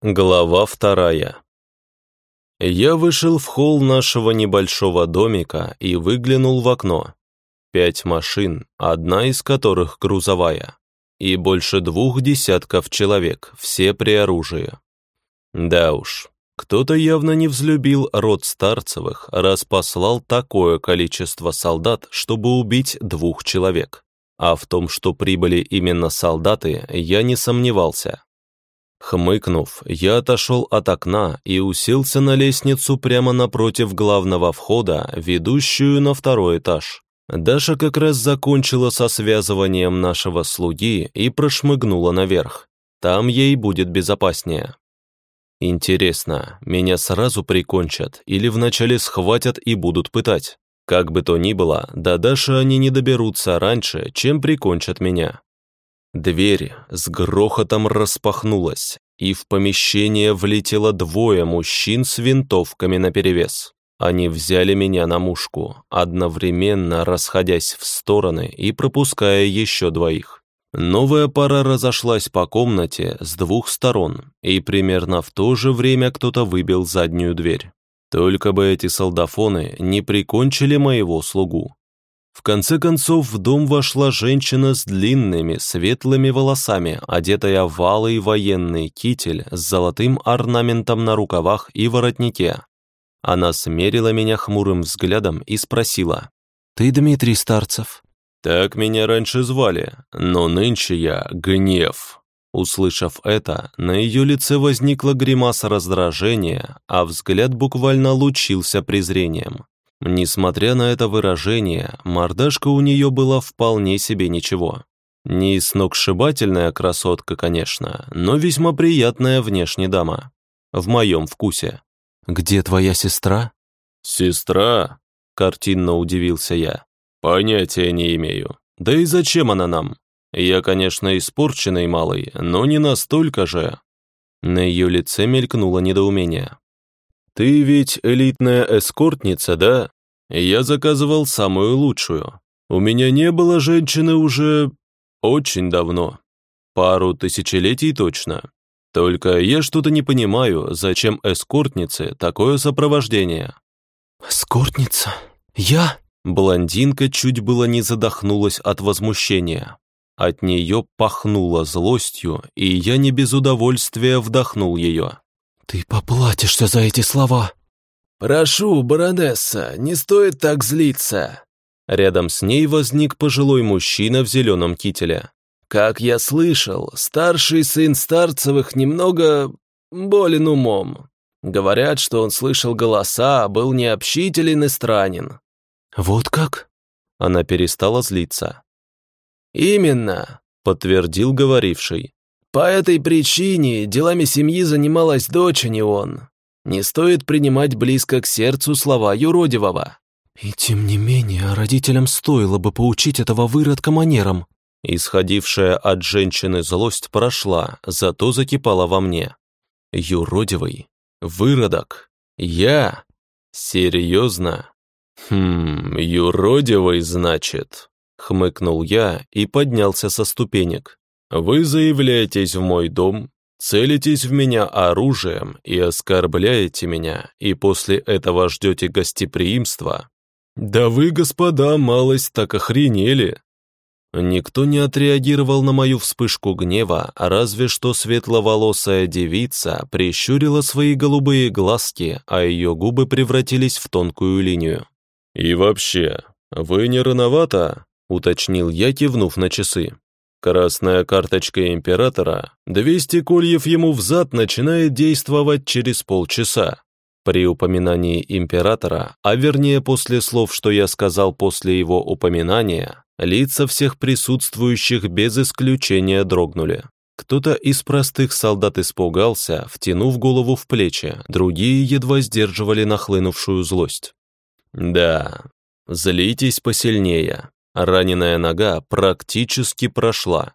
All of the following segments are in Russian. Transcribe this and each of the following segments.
Глава вторая. Я вышел в холл нашего небольшого домика и выглянул в окно. Пять машин, одна из которых грузовая, и больше двух десятков человек, все при оружии. Да уж, кто-то явно не взлюбил род Старцевых, раз послал такое количество солдат, чтобы убить двух человек. А в том, что прибыли именно солдаты, я не сомневался. Хмыкнув, я отошел от окна и уселся на лестницу прямо напротив главного входа, ведущую на второй этаж. Даша как раз закончила со связыванием нашего слуги и прошмыгнула наверх. Там ей будет безопаснее. Интересно, меня сразу прикончат или вначале схватят и будут пытать? Как бы то ни было, до Даши они не доберутся раньше, чем прикончат меня. Дверь с грохотом распахнулась, и в помещение влетело двое мужчин с винтовками наперевес. Они взяли меня на мушку, одновременно расходясь в стороны и пропуская еще двоих. Новая пара разошлась по комнате с двух сторон, и примерно в то же время кто-то выбил заднюю дверь. Только бы эти солдафоны не прикончили моего слугу. В конце концов в дом вошла женщина с длинными светлыми волосами, одетая в алый военный китель с золотым орнаментом на рукавах и воротнике. Она смерила меня хмурым взглядом и спросила. «Ты Дмитрий Старцев?» «Так меня раньше звали, но нынче я Гнев». Услышав это, на ее лице возникла гримаса раздражения, а взгляд буквально лучился презрением. Несмотря на это выражение, мордашка у нее была вполне себе ничего. Не сногсшибательная красотка, конечно, но весьма приятная внешне дама. В моем вкусе. «Где твоя сестра?» «Сестра?» – картинно удивился я. «Понятия не имею. Да и зачем она нам? Я, конечно, испорченный малый, но не настолько же». На ее лице мелькнуло недоумение. «Ты ведь элитная эскортница, да? Я заказывал самую лучшую. У меня не было женщины уже очень давно. Пару тысячелетий точно. Только я что-то не понимаю, зачем эскортнице такое сопровождение». «Эскортница? Я?» Блондинка чуть было не задохнулась от возмущения. От нее пахнуло злостью, и я не без удовольствия вдохнул ее. «Ты поплатишься за эти слова!» «Прошу, баронесса, не стоит так злиться!» Рядом с ней возник пожилой мужчина в зеленом кителе. «Как я слышал, старший сын Старцевых немного болен умом. Говорят, что он слышал голоса, был необщителен и странен». «Вот как?» Она перестала злиться. «Именно», — подтвердил говоривший. По этой причине делами семьи занималась дочь, а не он. Не стоит принимать близко к сердцу слова юродивого. И тем не менее, родителям стоило бы поучить этого выродка манерам. Исходившая от женщины злость прошла, зато закипала во мне. Юродивый? Выродок? Я? Серьезно? Хм, юродивый, значит? Хмыкнул я и поднялся со ступенек. Вы заявляетесь в мой дом, целитесь в меня оружием и оскорбляете меня, и после этого ждете гостеприимства. Да вы, господа, малость так охренели. Никто не отреагировал на мою вспышку гнева, разве что светловолосая девица прищурила свои голубые глазки, а ее губы превратились в тонкую линию. «И вообще, вы не рановато?» — уточнил я, кивнув на часы. Красная карточка императора, 200 кольев ему взад начинает действовать через полчаса. При упоминании императора, а вернее после слов, что я сказал после его упоминания, лица всех присутствующих без исключения дрогнули. Кто-то из простых солдат испугался, втянув голову в плечи, другие едва сдерживали нахлынувшую злость. «Да, злитесь посильнее. Раненая нога практически прошла.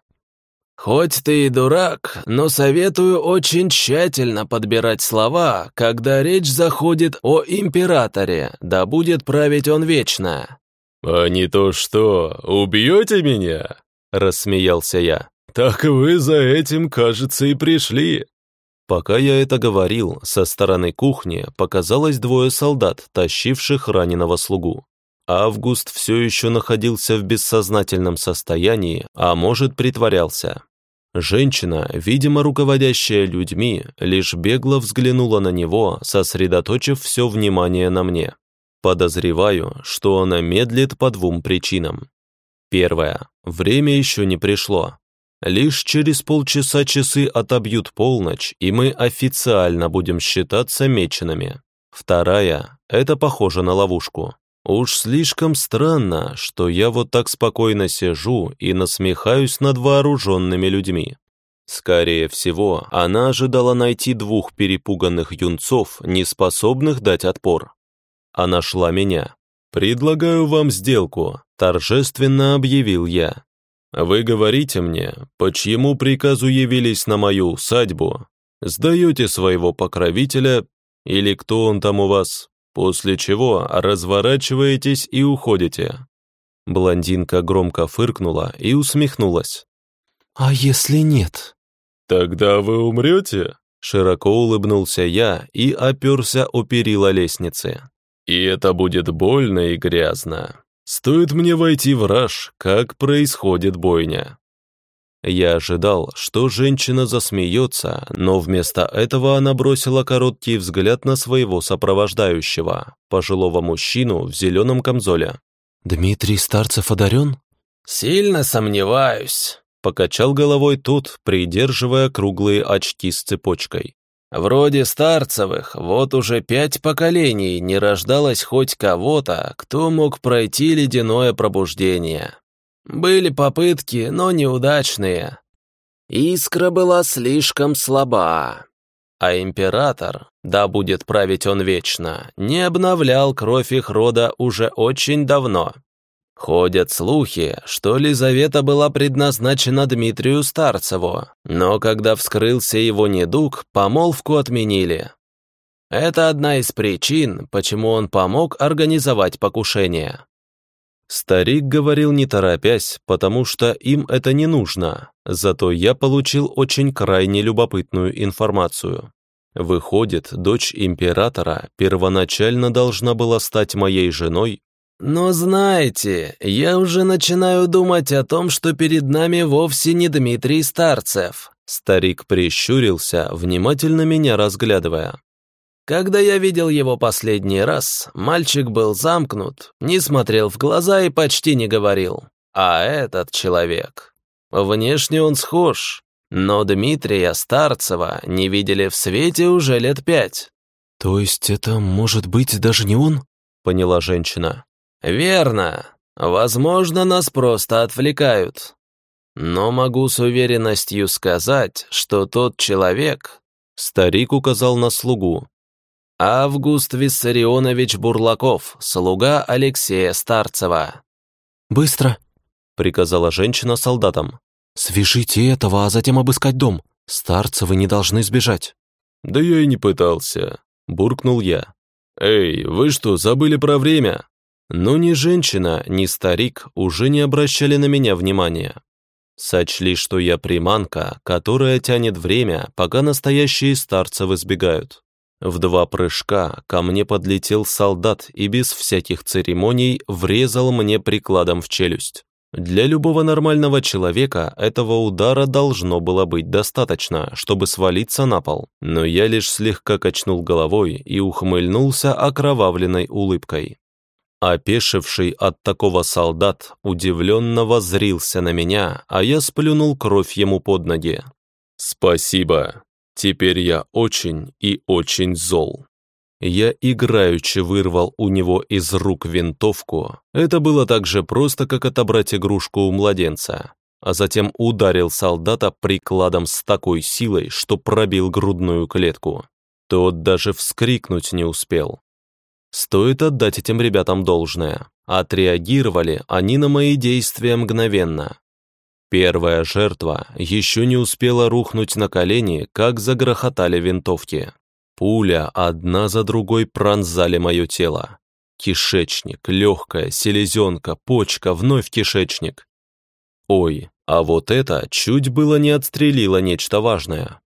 «Хоть ты и дурак, но советую очень тщательно подбирать слова, когда речь заходит о императоре, да будет править он вечно». «А не то что, убьете меня?» – рассмеялся я. «Так вы за этим, кажется, и пришли». Пока я это говорил, со стороны кухни показалось двое солдат, тащивших раненого слугу. Август все еще находился в бессознательном состоянии, а может притворялся. Женщина, видимо руководящая людьми, лишь бегло взглянула на него, сосредоточив все внимание на мне. Подозреваю, что она медлит по двум причинам. Первое. Время еще не пришло. Лишь через полчаса часы отобьют полночь, и мы официально будем считаться меченными. Вторая. Это похоже на ловушку. Уж слишком странно, что я вот так спокойно сижу и насмехаюсь над вооруженными людьми. Скорее всего, она ожидала найти двух перепуганных юнцов, не способных дать отпор. Она шла меня. «Предлагаю вам сделку», – торжественно объявил я. «Вы говорите мне, по чьему приказу явились на мою усадьбу, сдаете своего покровителя, или кто он там у вас, после чего разворачиваетесь и уходите». Блондинка громко фыркнула и усмехнулась. «А если нет?» «Тогда вы умрете?» Широко улыбнулся я и оперся у перила лестницы. «И это будет больно и грязно. Стоит мне войти в раж, как происходит бойня». Я ожидал, что женщина засмеется, но вместо этого она бросила короткий взгляд на своего сопровождающего, пожилого мужчину в зеленом камзоле. «Дмитрий Старцев одарен?» «Сильно сомневаюсь», — покачал головой тот, придерживая круглые очки с цепочкой. «Вроде Старцевых, вот уже пять поколений не рождалось хоть кого-то, кто мог пройти ледяное пробуждение. Были попытки, но неудачные. Искра была слишком слаба. А император, да будет править он вечно, не обновлял кровь их рода уже очень давно. Ходят слухи, что Лизавета была предназначена Дмитрию Старцеву, но когда вскрылся его недуг, помолвку отменили. Это одна из причин, почему он помог организовать покушение. Старик говорил не торопясь, потому что им это не нужно, зато я получил очень крайне любопытную информацию. Выходит, дочь императора первоначально должна была стать моей женой, но знаете, я уже начинаю думать о том, что перед нами вовсе не Дмитрий Старцев. Старик прищурился, внимательно меня разглядывая. Когда я видел его последний раз, мальчик был замкнут, не смотрел в глаза и почти не говорил. А этот человек... Внешне он схож, но Дмитрия Старцева не видели в свете уже лет пять. «То есть это может быть даже не он?» — поняла женщина. «Верно. Возможно, нас просто отвлекают. Но могу с уверенностью сказать, что тот человек...» Старик указал на слугу, Август Виссарионович Бурлаков, слуга Алексея Старцева. «Быстро!» — приказала женщина солдатам. «Свяжите этого, а затем обыскать дом. Старцевы не должны сбежать». «Да я и не пытался», — буркнул я. «Эй, вы что, забыли про время?» Но ни женщина, ни старик уже не обращали на меня внимания. Сочли, что я приманка, которая тянет время, пока настоящие старцевы сбегают. В два прыжка ко мне подлетел солдат и без всяких церемоний врезал мне прикладом в челюсть. Для любого нормального человека этого удара должно было быть достаточно, чтобы свалиться на пол, но я лишь слегка качнул головой и ухмыльнулся окровавленной улыбкой. Опешивший от такого солдат удивленно воззрился на меня, а я сплюнул кровь ему под ноги. «Спасибо», Теперь я очень и очень зол. Я играючи вырвал у него из рук винтовку. Это было так же просто, как отобрать игрушку у младенца. А затем ударил солдата прикладом с такой силой, что пробил грудную клетку. Тот даже вскрикнуть не успел. Стоит отдать этим ребятам должное. Отреагировали они на мои действия мгновенно. Первая жертва еще не успела рухнуть на колени, как загрохотали винтовки. Пуля одна за другой пронзали мое тело. Кишечник, легкая, селезенка, почка, вновь кишечник. Ой, а вот это чуть было не отстрелило нечто важное.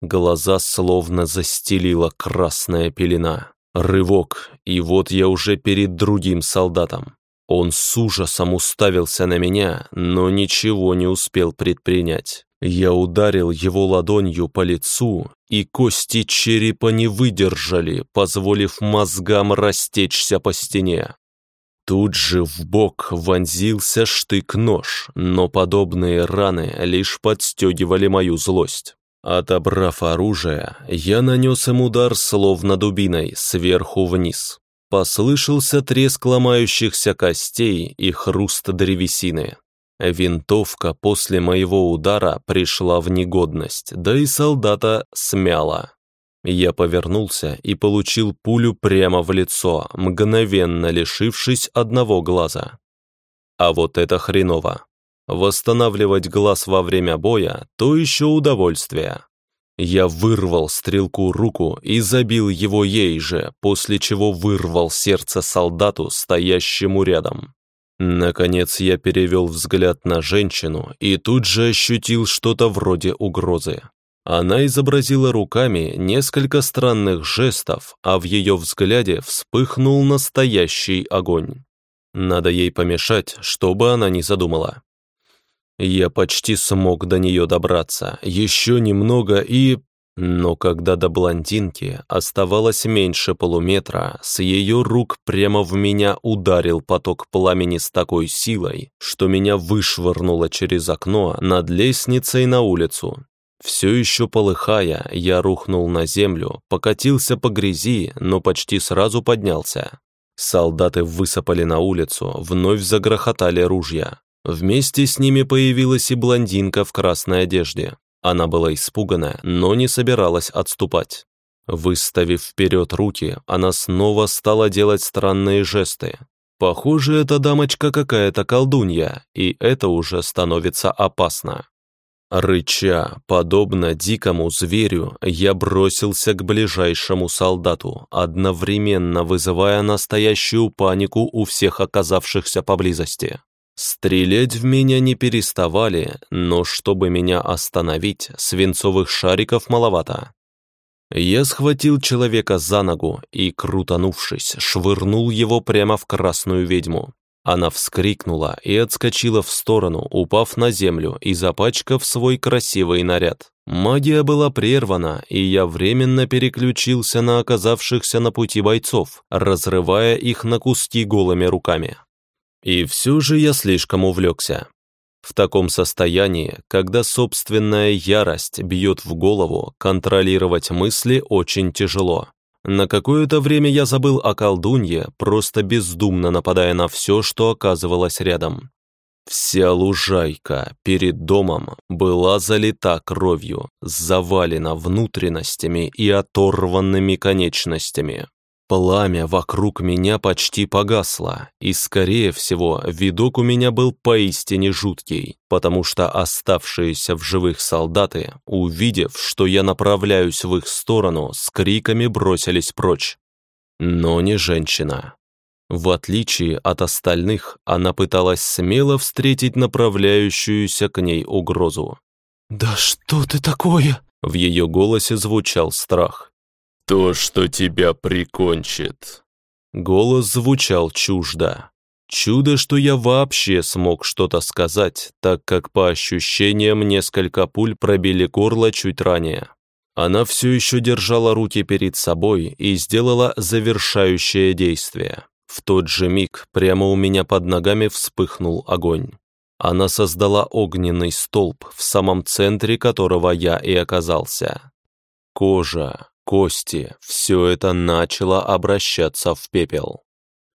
Глаза словно застелила красная пелена. Рывок, и вот я уже перед другим солдатом. Он с ужасом уставился на меня, но ничего не успел предпринять. Я ударил его ладонью по лицу, и кости черепа не выдержали, позволив мозгам растечься по стене. Тут же в бок вонзился штык-нож, но подобные раны лишь подстегивали мою злость. Отобрав оружие, я нанес им удар словно дубиной, сверху вниз. Послышался треск ломающихся костей и хруст древесины. Винтовка после моего удара пришла в негодность, да и солдата смяла. Я повернулся и получил пулю прямо в лицо, мгновенно лишившись одного глаза. А вот это хреново. Восстанавливать глаз во время боя – то еще удовольствие. Я вырвал стрелку руку и забил его ей же, после чего вырвал сердце солдату, стоящему рядом. Наконец я перевел взгляд на женщину и тут же ощутил что-то вроде угрозы. Она изобразила руками несколько странных жестов, а в ее взгляде вспыхнул настоящий огонь. Надо ей помешать, чтобы она не задумала. Я почти смог до нее добраться, еще немного и... Но когда до блондинки оставалось меньше полуметра, с ее рук прямо в меня ударил поток пламени с такой силой, что меня вышвырнуло через окно над лестницей на улицу. Все еще полыхая, я рухнул на землю, покатился по грязи, но почти сразу поднялся. Солдаты высыпали на улицу, вновь загрохотали ружья. Вместе с ними появилась и блондинка в красной одежде. Она была испугана, но не собиралась отступать. Выставив вперед руки, она снова стала делать странные жесты. Похоже, эта дамочка какая-то колдунья, и это уже становится опасно. Рыча, подобно дикому зверю, я бросился к ближайшему солдату, одновременно вызывая настоящую панику у всех оказавшихся поблизости. Стрелять в меня не переставали, но чтобы меня остановить, свинцовых шариков маловато. Я схватил человека за ногу и, крутанувшись, швырнул его прямо в красную ведьму. Она вскрикнула и отскочила в сторону, упав на землю и запачкав свой красивый наряд. Магия была прервана, и я временно переключился на оказавшихся на пути бойцов, разрывая их на куски голыми руками. И все же я слишком увлекся. В таком состоянии, когда собственная ярость бьет в голову, контролировать мысли очень тяжело. На какое-то время я забыл о колдунье, просто бездумно нападая на все, что оказывалось рядом. Вся лужайка перед домом была залита кровью, завалена внутренностями и оторванными конечностями. Пламя вокруг меня почти погасло, и, скорее всего, видок у меня был поистине жуткий, потому что оставшиеся в живых солдаты, увидев, что я направляюсь в их сторону, с криками бросились прочь. Но не женщина. В отличие от остальных, она пыталась смело встретить направляющуюся к ней угрозу. «Да что ты такое?» В ее голосе звучал страх. То, что тебя прикончит. Голос звучал чуждо. Чудо, что я вообще смог что-то сказать, так как по ощущениям несколько пуль пробили горло чуть ранее. Она все еще держала руки перед собой и сделала завершающее действие. В тот же миг прямо у меня под ногами вспыхнул огонь. Она создала огненный столб, в самом центре которого я и оказался. Кожа, кости, все это начало обращаться в пепел.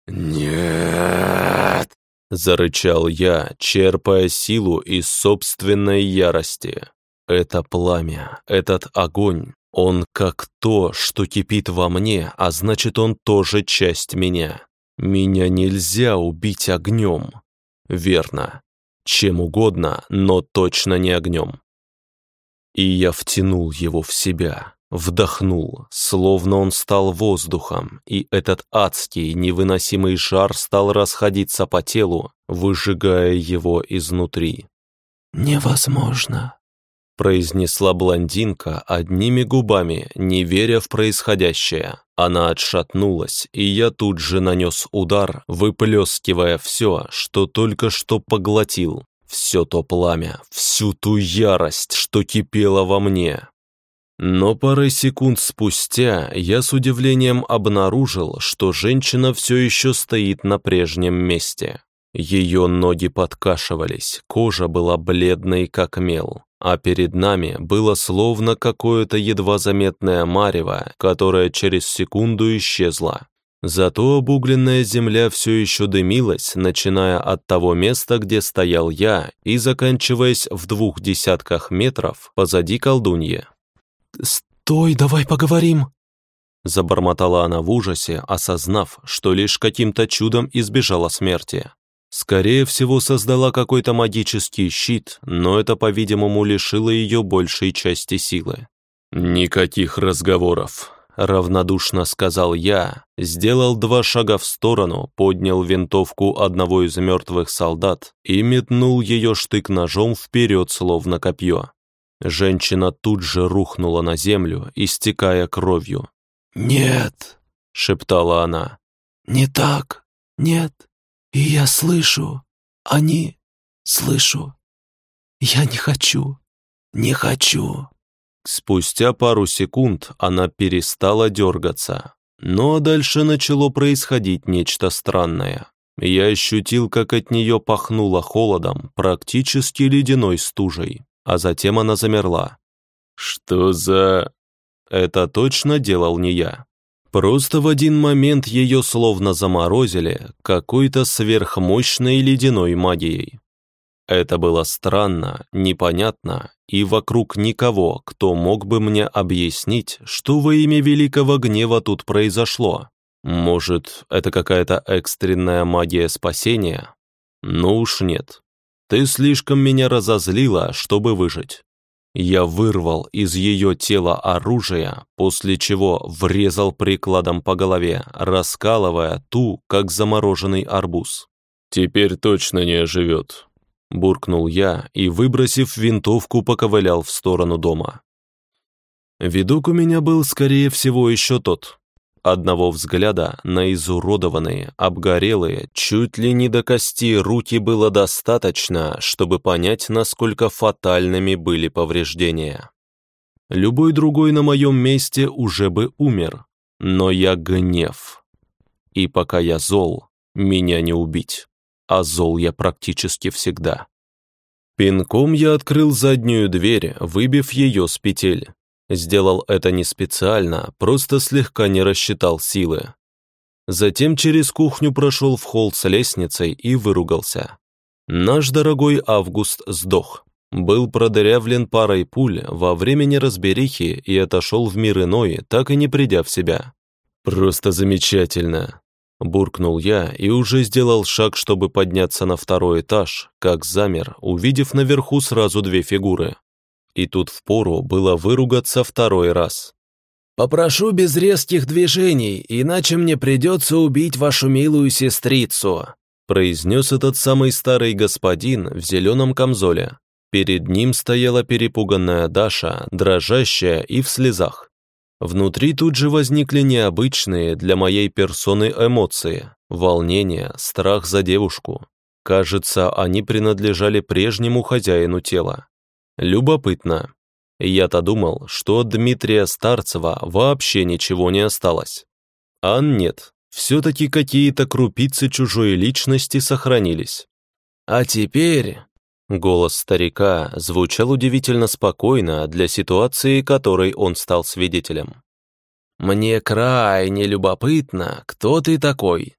«Нет!» — зарычал я, черпая силу из собственной ярости. Это пламя, этот огонь, он как то, что кипит во мне, а значит, он тоже часть меня. Меня нельзя убить огнем. Верно. Чем угодно, но точно не огнем. И я втянул его в себя. Вдохнул, словно он стал воздухом, и этот адский невыносимый жар стал расходиться по телу, выжигая его изнутри. «Невозможно. произнесла блондинка одними губами, не веря в происходящее. Она отшатнулась, и я тут же нанес удар, выплескивая все, что только что поглотил. Все то пламя, всю ту ярость, что кипела во мне. Но пары секунд спустя я с удивлением обнаружил, что женщина все еще стоит на прежнем месте. Ее ноги подкашивались, кожа была бледной, как мел, а перед нами было словно какое-то едва заметное марево, которое через секунду исчезло. Зато обугленная земля все еще дымилась, начиная от того места, где стоял я, и заканчиваясь в двух десятках метров позади колдуньи. «Стой, давай поговорим!» Забормотала она в ужасе, осознав, что лишь каким-то чудом избежала смерти. Скорее всего, создала какой-то магический щит, но это, по-видимому, лишило ее большей части силы. «Никаких разговоров», — равнодушно сказал я, сделал два шага в сторону, поднял винтовку одного из мертвых солдат и метнул ее штык-ножом вперед, словно копье. Женщина тут же рухнула на землю, истекая кровью. «Нет», — шептала она, — «не так, нет, и я слышу, они, слышу. Я не хочу, не хочу». Спустя пару секунд она перестала дергаться, но дальше начало происходить нечто странное. Я ощутил, как от нее пахнуло холодом, практически ледяной стужей а затем она замерла. «Что за...» Это точно делал не я. Просто в один момент ее словно заморозили какой-то сверхмощной ледяной магией. Это было странно, непонятно, и вокруг никого, кто мог бы мне объяснить, что во имя великого гнева тут произошло. Может, это какая-то экстренная магия спасения? Ну уж нет. Ты слишком меня разозлила, чтобы выжить. Я вырвал из ее тела оружие, после чего врезал прикладом по голове, раскалывая ту, как замороженный арбуз. «Теперь точно не оживет», — буркнул я и, выбросив винтовку, поковылял в сторону дома. Видок у меня был, скорее всего, еще тот. Одного взгляда на изуродованные, обгорелые, чуть ли не до кости руки было достаточно, чтобы понять, насколько фатальными были повреждения. Любой другой на моем месте уже бы умер, но я гнев. И пока я зол, меня не убить, а зол я практически всегда. Пинком я открыл заднюю дверь, выбив ее с петель. Сделал это не специально, просто слегка не рассчитал силы. Затем через кухню прошел в холл с лестницей и выругался. Наш дорогой Август сдох. Был продырявлен парой пуль во время неразберихи и отошел в мир иной, так и не придя в себя. «Просто замечательно!» Буркнул я и уже сделал шаг, чтобы подняться на второй этаж, как замер, увидев наверху сразу две фигуры и тут впору было выругаться второй раз. «Попрошу без резких движений, иначе мне придется убить вашу милую сестрицу», произнес этот самый старый господин в зеленом камзоле. Перед ним стояла перепуганная Даша, дрожащая и в слезах. Внутри тут же возникли необычные для моей персоны эмоции, волнение, страх за девушку. Кажется, они принадлежали прежнему хозяину тела. Любопытно. Я-то думал, что от Дмитрия Старцева вообще ничего не осталось. А нет, все-таки какие-то крупицы чужой личности сохранились. А теперь... Голос старика звучал удивительно спокойно для ситуации, которой он стал свидетелем. «Мне крайне любопытно, кто ты такой.